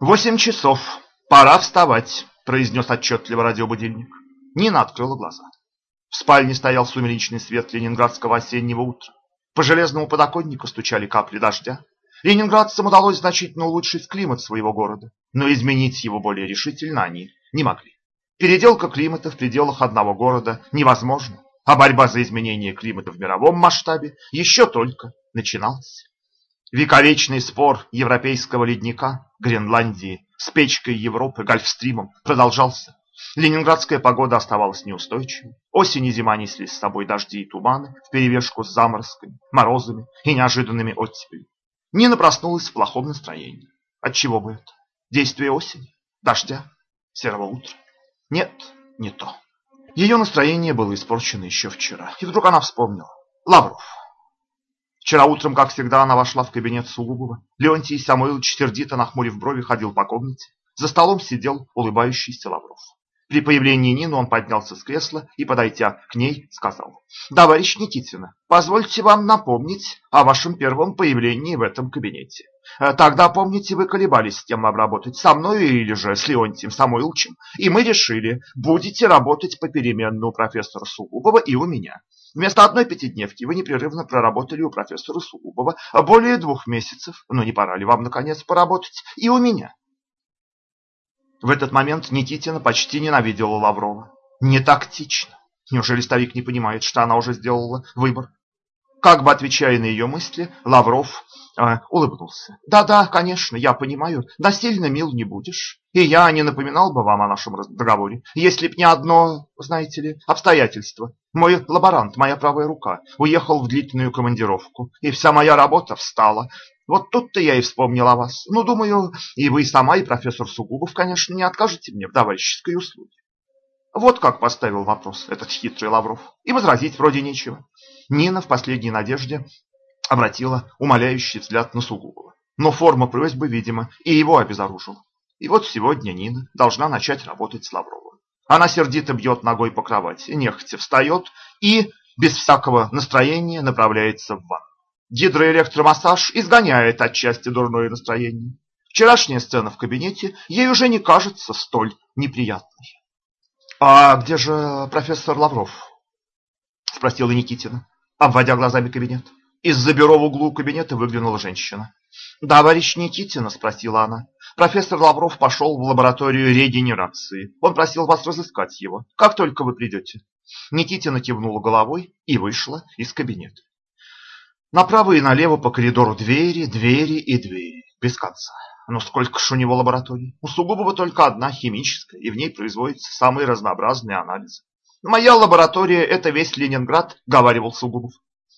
[SPEAKER 1] «Восемь часов. Пора вставать», – произнес отчетливо радиобудильник. Нина открыла глаза. В спальне стоял сумеречный свет ленинградского осеннего утра. По железному подоконнику стучали капли дождя. Ленинградцам удалось значительно улучшить климат своего города, но изменить его более решительно они не могли. Переделка климата в пределах одного города невозможна, а борьба за изменение климата в мировом масштабе еще только начиналась. Вековечный спор европейского ледника, Гренландии, с печкой Европы, Гольфстримом продолжался. Ленинградская погода оставалась неустойчивой. Осень и зима несли с собой дожди и туманы вперемешку с заморозками, морозами и неожиданными оттепелями. Нина проснулась в плохом настроении. Отчего бы это? Действие осени, дождя, серого утра. Нет, не то. Ее настроение было испорчено еще вчера. И вдруг она вспомнила. Лавров. Вчера утром, как всегда, она вошла в кабинет Сугубова. Леонтий Самойлович, сердито нахмурив брови, ходил по комнате. За столом сидел улыбающийся Лавров. При появлении Нины он поднялся с кресла и, подойдя к ней, сказал. «Товарищ Никитина, позвольте вам напомнить о вашем первом появлении в этом кабинете. Э, тогда, помните, вы колебались с тем обработать со мной или же с Леонтием Самойловичем, и мы решили, будете работать попеременно у профессора Сугубова и у меня. Вместо одной пятидневки вы непрерывно проработали у профессора Сугубова более двух месяцев, но не пора ли вам, наконец, поработать и у меня?» В этот момент Никитина почти ненавидела Лаврова. Не тактично. Неужели старик не понимает, что она уже сделала выбор? Как бы отвечая на ее мысли, Лавров э, улыбнулся. «Да-да, конечно, я понимаю, насильно мил не будешь. И я не напоминал бы вам о нашем договоре, если б не одно, знаете ли, обстоятельство. Мой лаборант, моя правая рука, уехал в длительную командировку, и вся моя работа встала. Вот тут-то я и вспомнил о вас. Ну, думаю, и вы сама, и профессор Сугубов, конечно, не откажете мне в товарищеской услуге. Вот как поставил вопрос этот хитрый Лавров. И возразить вроде нечего. Нина в последней надежде обратила умоляющий взгляд на Сугубова. Но форма просьбы, видимо, и его обезоружила. И вот сегодня Нина должна начать работать с Лавровым. Она сердито бьет ногой по кровати, нехотя встает и, без всякого настроения, направляется в ванну. Гидроэлектромассаж изгоняет отчасти дурное настроение. Вчерашняя сцена в кабинете ей уже не кажется столь неприятной. «А где же профессор Лавров?» – спросила Никитина, обводя глазами кабинет. Из-за бюро в углу кабинета выглянула женщина. «Товарищ Никитина?» – спросила она. «Профессор Лавров пошел в лабораторию регенерации. Он просил вас разыскать его, как только вы придете». Никитина кивнула головой и вышла из кабинета. Направо и налево по коридору двери, двери и двери. Без конца. Но сколько ж у него лабораторий? У Сугубова только одна химическая, и в ней производятся самые разнообразные анализы. «Моя лаборатория – это весь Ленинград», – говаривал Сугубов.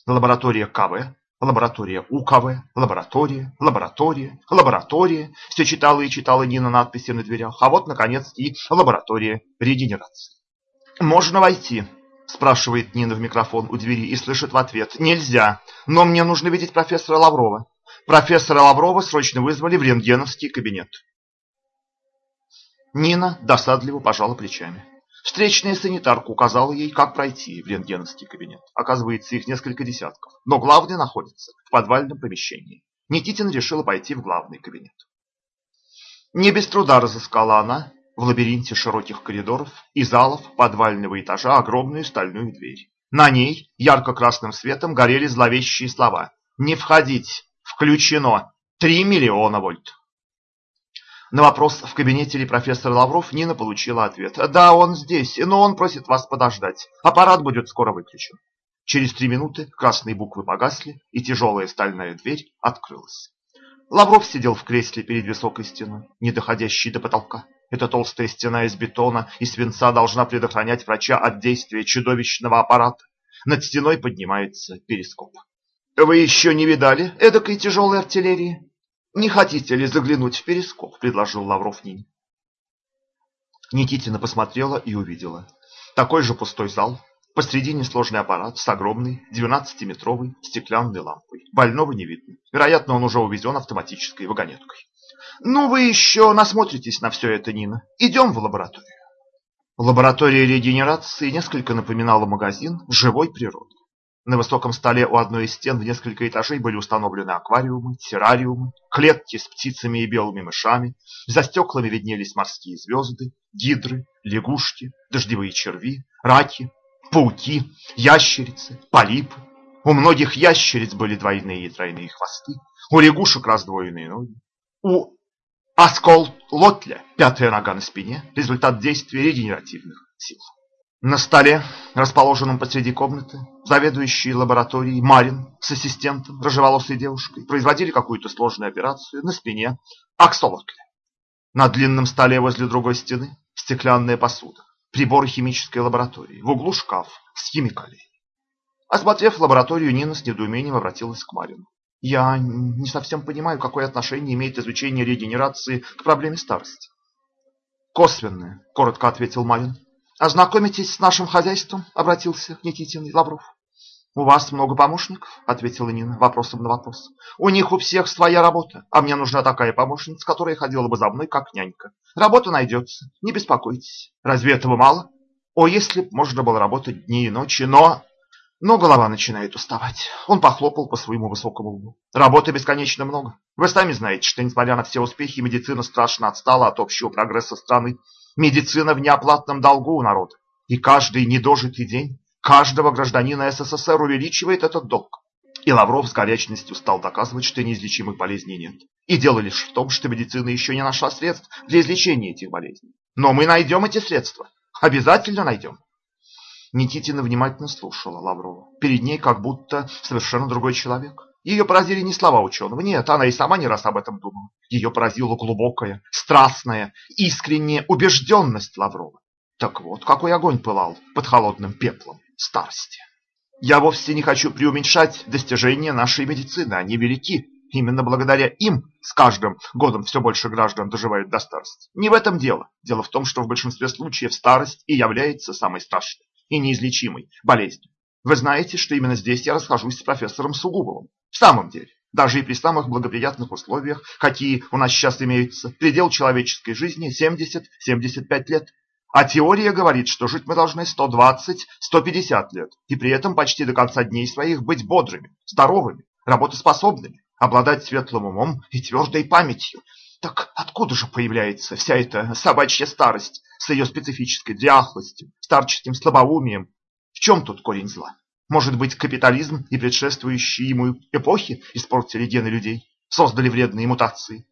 [SPEAKER 1] Лаборатория КВ, лаборатория УКВ, лаборатория, лаборатория, лаборатория. Все читала и читала Нина надписи на дверях. А вот, наконец, и лаборатория регенерации. «Можно войти», спрашивает Нина в микрофон у двери и слышит в ответ «Нельзя, но мне нужно видеть профессора Лаврова». Профессора Лаврова срочно вызвали в рентгеновский кабинет. Нина досадливо пожала плечами. Встречная санитарка указала ей, как пройти в рентгеновский кабинет. Оказывается, их несколько десятков. Но главный находится в подвальном помещении. Никитина решила пойти в главный кабинет. Не без труда разыскала она в лабиринте широких коридоров и залов подвального этажа огромную стальную дверь. На ней ярко-красным светом горели зловещие слова «Не входить! Включено! Три миллиона вольт!» На вопрос, в кабинете ли профессор Лавров, Нина получила ответ. «Да, он здесь, но он просит вас подождать. Аппарат будет скоро выключен». Через три минуты красные буквы погасли, и тяжелая стальная дверь открылась. Лавров сидел в кресле перед высокой стеной, не доходящей до потолка. Эта толстая стена из бетона и свинца должна предохранять врача от действия чудовищного аппарата. Над стеной поднимается перископ. «Вы еще не видали эдакой тяжелой артиллерии?» «Не хотите ли заглянуть в перископ?» – предложил Лавров Нине. Никитина посмотрела и увидела. Такой же пустой зал, посредине сложный аппарат с огромной 12-метровой стеклянной лампой. Больного не видно. Вероятно, он уже увезен автоматической вагонеткой. Ну, вы еще насмотритесь на все это, Нина. Идем в лабораторию. Лаборатория регенерации несколько напоминала магазин живой природы. На высоком столе у одной из стен в несколько этажей были установлены аквариумы, террариумы, клетки с птицами и белыми мышами. За стеклами виднелись морские звезды, гидры, лягушки, дождевые черви, раки, пауки, ящерицы, полипы. У многих ящериц были двойные и тройные хвосты, у лягушек раздвоенные ноги. У Аскол-лотля, пятая нога на спине, результат действия регенеративных сил. На столе, расположенном посреди комнаты, заведующий лабораторией Марин с ассистентом, рыжеволосой девушкой, производили какую-то сложную операцию на спине аксолотля. На длинном столе возле другой стены стеклянная посуда, приборы химической лаборатории, в углу шкаф с химикалией. Осмотрев лабораторию, Нина с недоумением обратилась к Марину. Я не совсем понимаю, какое отношение имеет изучение регенерации к проблеме старости. Косвенное, коротко ответил Марин. Ознакомитесь с нашим хозяйством, обратился к Никитин Лавров. У вас много помощников, ответила Нина вопросом на вопрос. У них у всех своя работа, а мне нужна такая помощница, которая ходила бы за мной как нянька. Работа найдется, не беспокойтесь. Разве этого мало? О, если б можно было работать дни и ночи, но но голова начинает уставать. Он похлопал по своему высокому лбу. Работы бесконечно много. Вы сами знаете, что, несмотря на все успехи, медицина страшно отстала от общего прогресса страны. Медицина в неоплатном долгу у народа. И каждый недожитый день каждого гражданина СССР увеличивает этот долг. И Лавров с горячностью стал доказывать, что неизлечимых болезней нет. И дело лишь в том, что медицина еще не нашла средств для излечения этих болезней. Но мы найдем эти средства. Обязательно найдем. Никитина внимательно слушала Лаврова. Перед ней как будто совершенно другой человек. Ее поразили не слова ученого, нет, она и сама не раз об этом думала. Ее поразила глубокая, страстная, искренняя убежденность Лаврова. Так вот, какой огонь пылал под холодным пеплом старости. Я вовсе не хочу преуменьшать достижения нашей медицины, они велики. Именно благодаря им с каждым годом все больше граждан доживают до старости. Не в этом дело. Дело в том, что в большинстве случаев старость и является самой страшной и неизлечимой болезнью. Вы знаете, что именно здесь я расхожусь с профессором Сугубовым. В самом деле, даже и при самых благоприятных условиях, какие у нас сейчас имеются, предел человеческой жизни 70-75 лет. А теория говорит, что жить мы должны 120-150 лет, и при этом почти до конца дней своих быть бодрыми, здоровыми, работоспособными, обладать светлым умом и твердой памятью. Так откуда же появляется вся эта собачья старость с ее специфической дряхлостью, старческим слабоумием? В чем тут корень зла? Может быть, капитализм и предшествующие ему эпохи испортили гены людей, создали вредные мутации?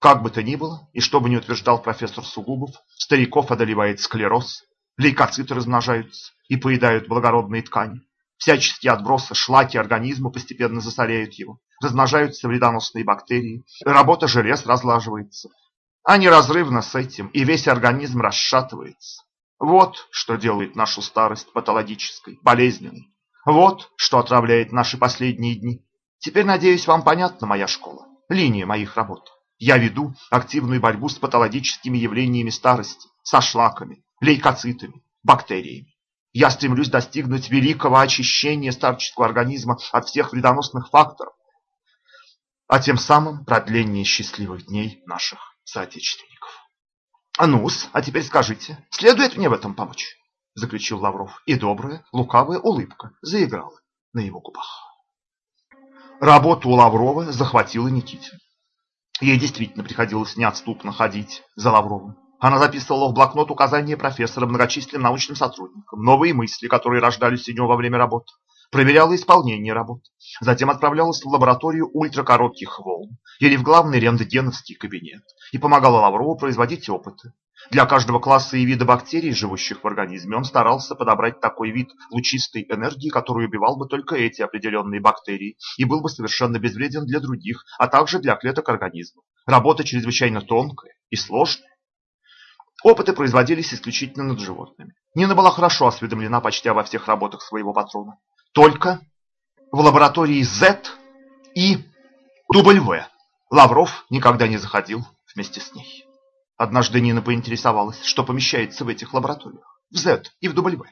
[SPEAKER 1] Как бы то ни было, и что бы ни утверждал профессор Сугубов, стариков одолевает склероз, лейкоциты размножаются и поедают благородные ткани. Всяческие отбросы, шлаки организма постепенно засоряют его, размножаются вредоносные бактерии, работа желез разлаживается. А неразрывно с этим и весь организм расшатывается. Вот что делает нашу старость патологической, болезненной. Вот что отравляет наши последние дни. Теперь, надеюсь, вам понятна моя школа, линия моих работ. Я веду активную борьбу с патологическими явлениями старости, со шлаками, лейкоцитами, бактериями. Я стремлюсь достигнуть великого очищения старческого организма от всех вредоносных факторов, а тем самым продление счастливых дней наших соотечественников. А ну-с, а теперь скажите, следует мне в этом помочь? Заключил Лавров, и добрая, лукавая улыбка заиграла на его губах. Работу у Лаврова захватила Никитин. Ей действительно приходилось неотступно ходить за Лавровым. Она записывала в блокнот указания профессора многочисленным научным сотрудникам, новые мысли, которые рождались у него во время работы, проверяла исполнение работы, затем отправлялась в лабораторию ультракоротких волн или в главный рентгеновский кабинет и помогала Лаврову производить опыты. Для каждого класса и вида бактерий, живущих в организме, он старался подобрать такой вид лучистой энергии, который убивал бы только эти определенные бактерии и был бы совершенно безвреден для других, а также для клеток организма. Работа чрезвычайно тонкая и сложная. Опыты производились исключительно над животными. Нина была хорошо осведомлена почти обо всех работах своего патрона. Только в лаборатории Z и W Лавров никогда не заходил вместе с ней. Однажды Нина поинтересовалась, что помещается в этих лабораториях, в Z и в W.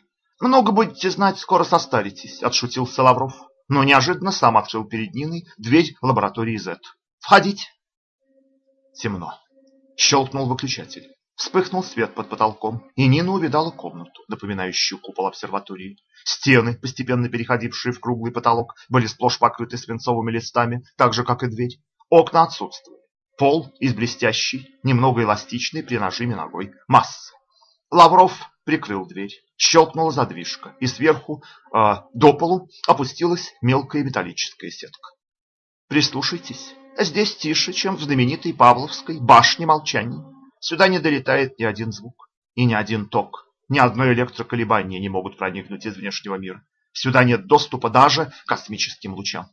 [SPEAKER 1] «Много будете знать, скоро состаритесь», – отшутился Лавров, но неожиданно сам открыл перед Ниной дверь лаборатории Z. «Входите». Темно. Щелкнул выключатель. Вспыхнул свет под потолком, и Нина увидала комнату, напоминающую купол обсерватории. Стены, постепенно переходившие в круглый потолок, были сплошь покрыты свинцовыми листами, так же, как и дверь. Окна отсутствовали. Пол из блестящей, немного эластичной при нажиме ногой массы. Лавров прикрыл дверь, щелкнула задвижка, и сверху э, до полу опустилась мелкая металлическая сетка. Прислушайтесь, здесь тише, чем в знаменитой Павловской башне молчания. Сюда не долетает ни один звук и ни один ток. Ни одно электроколебание не могут проникнуть из внешнего мира. Сюда нет доступа даже космическим лучам.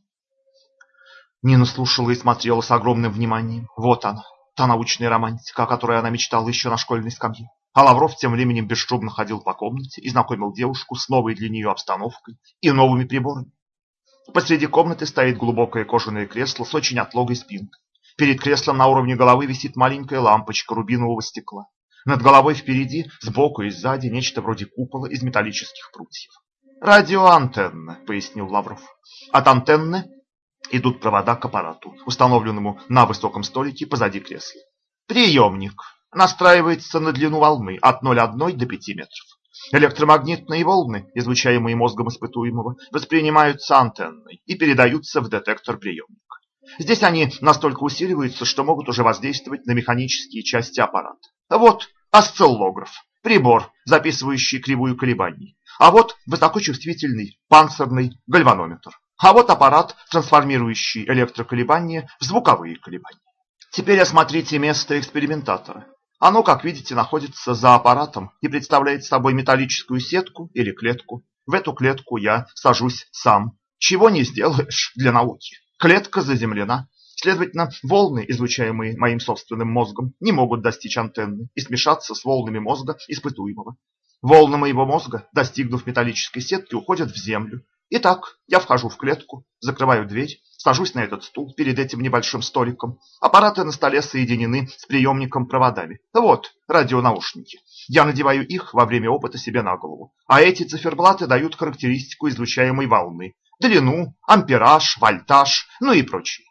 [SPEAKER 1] Нина слушала и смотрела с огромным вниманием. Вот она, та научная романтика, о которой она мечтала еще на школьной скамье. А Лавров тем временем бесшумно ходил по комнате и знакомил девушку с новой для нее обстановкой и новыми приборами. Посреди комнаты стоит глубокое кожаное кресло с очень отлогой спинкой. Перед креслом на уровне головы висит маленькая лампочка рубинового стекла. Над головой впереди, сбоку и сзади нечто вроде купола из металлических прутьев. «Радиоантенна», — пояснил Лавров. «От антенны идут провода к аппарату, установленному на высоком столике позади кресла. Приемник настраивается на длину волны от 0,1 до 5 метров. Электромагнитные волны, излучаемые мозгом испытуемого, воспринимаются антенной и передаются в детектор приемника. Здесь они настолько усиливаются, что могут уже воздействовать на механические части аппарата. Вот осциллограф, прибор, записывающий кривую колебаний. А вот высокочувствительный панцирный гальванометр. А вот аппарат, трансформирующий электроколебания в звуковые колебания. Теперь осмотрите место экспериментатора. Оно, как видите, находится за аппаратом и представляет собой металлическую сетку или клетку. В эту клетку я сажусь сам. Чего не сделаешь для науки. Клетка заземлена. Следовательно, волны, излучаемые моим собственным мозгом, не могут достичь антенны и смешаться с волнами мозга испытуемого. Волны моего мозга, достигнув металлической сетки, уходят в землю. Итак, я вхожу в клетку, закрываю дверь, сажусь на этот стул перед этим небольшим столиком. Аппараты на столе соединены с приемником проводами. Вот, радионаушники. Я надеваю их во время опыта себе на голову. А эти циферблаты дают характеристику излучаемой волны длину, ампераж, вольтаж, ну и прочее.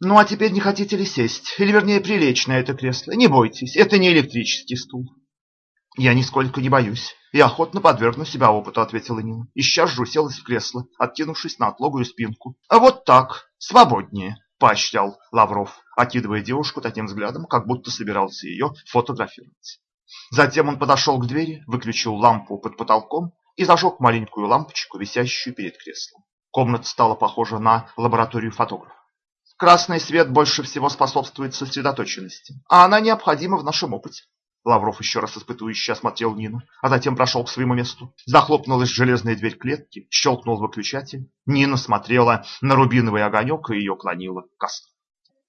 [SPEAKER 1] Ну а теперь не хотите ли сесть, или вернее прилечь на это кресло? Не бойтесь, это не электрический стул. Я нисколько не боюсь и охотно подвергну себя опыту, ответила Нина. И сейчас же уселась в кресло, откинувшись на отлогую спинку. А вот так, свободнее, поощрял Лавров, окидывая девушку таким взглядом, как будто собирался ее фотографировать. Затем он подошел к двери, выключил лампу под потолком и зажег маленькую лампочку, висящую перед креслом. Комната стала похожа на лабораторию фотографа. Красный свет больше всего способствует сосредоточенности, а она необходима в нашем опыте. Лавров еще раз испытующе осмотрел Нину, а затем прошел к своему месту. Захлопнулась железная дверь клетки, щелкнул выключатель. Нина смотрела на рубиновый огонек и ее клонила к сну.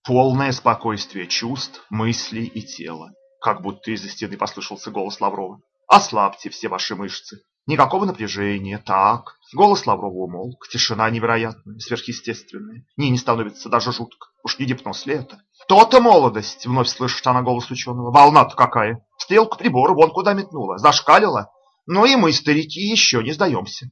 [SPEAKER 1] Полное спокойствие чувств, мыслей и тела. Как будто из-за стены послышался голос Лаврова. «Ослабьте все ваши мышцы. Никакого напряжения. Так. Голос Лаврова умолк. Тишина невероятная, сверхъестественная. Не, не становится даже жутко. Уж не гипноз ли это? То-то молодость, вновь слышит она голос ученого. Волна-то какая. Стрелку прибора вон куда метнула. Зашкалила. Но и мы, старики, еще не сдаемся.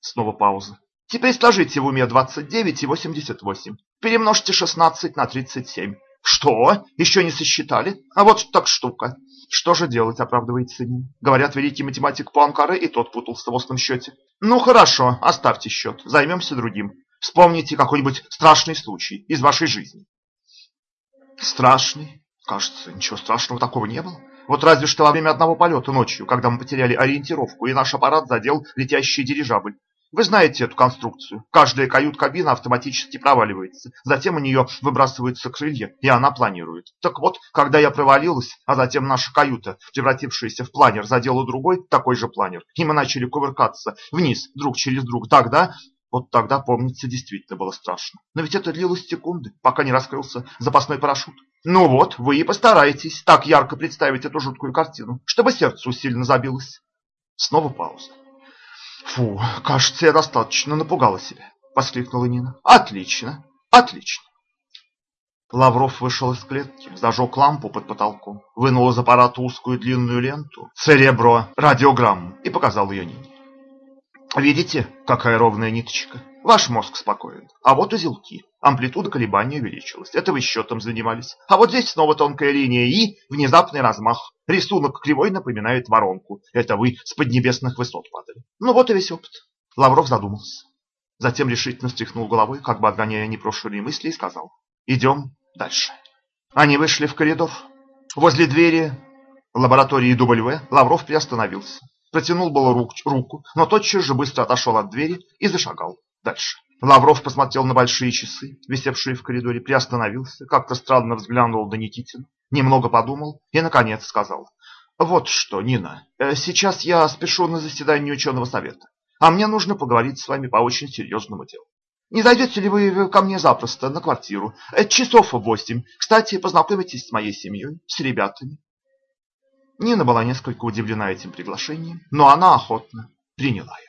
[SPEAKER 1] Снова пауза. Теперь сложите в уме 29 и 88. Перемножьте 16 на 37. Что? Еще не сосчитали? А вот так штука. Что же делать, оправдывается Нин. Говорят, великий математик Пуанкаре и тот путался в устном счете. Ну хорошо, оставьте счет, займемся другим. Вспомните какой-нибудь страшный случай из вашей жизни. Страшный? Кажется, ничего страшного такого не было. Вот разве что во время одного полета ночью, когда мы потеряли ориентировку, и наш аппарат задел летящий дирижабль. Вы знаете эту конструкцию. Каждая кают-кабина автоматически проваливается. Затем у нее выбрасываются крылья, и она планирует. Так вот, когда я провалилась, а затем наша каюта, превратившаяся в планер, задела другой, такой же планер, и мы начали кувыркаться вниз, друг через друг, тогда... Вот тогда, помнится, действительно было страшно. Но ведь это длилось секунды, пока не раскрылся запасной парашют. Ну вот, вы и постарайтесь так ярко представить эту жуткую картину, чтобы сердце усиленно забилось. Снова пауза. Фу, кажется, я достаточно напугала себя, воскликнула Нина. Отлично, отлично. Лавров вышел из клетки, зажег лампу под потолком, вынул из аппарата узкую длинную ленту, серебро, радиограмму и показал ее Нине. Видите, какая ровная ниточка? Ваш мозг спокоен. А вот узелки. Амплитуда колебания увеличилась. Это вы счетом занимались. А вот здесь снова тонкая линия и внезапный размах. Рисунок кривой напоминает воронку. Это вы с поднебесных высот падали. Ну вот и весь опыт. Лавров задумался. Затем решительно встряхнул головой, как бы отгоняя непрошенные мысли, и сказал. Идем дальше. Они вышли в коридор. Возле двери лаборатории W Лавров приостановился. Протянул было рук, руку, но тотчас же быстро отошел от двери и зашагал дальше. Лавров посмотрел на большие часы, висевшие в коридоре, приостановился, как-то странно взглянул на Никитина, немного подумал и, наконец, сказал. «Вот что, Нина, э, сейчас я спешу на заседание ученого совета, а мне нужно поговорить с вами по очень серьезному делу. Не зайдете ли вы ко мне запросто на квартиру? Э, часов в восемь. Кстати, познакомитесь с моей семьей, с ребятами. Нина была несколько удивлена этим приглашением, но она охотно приняла его.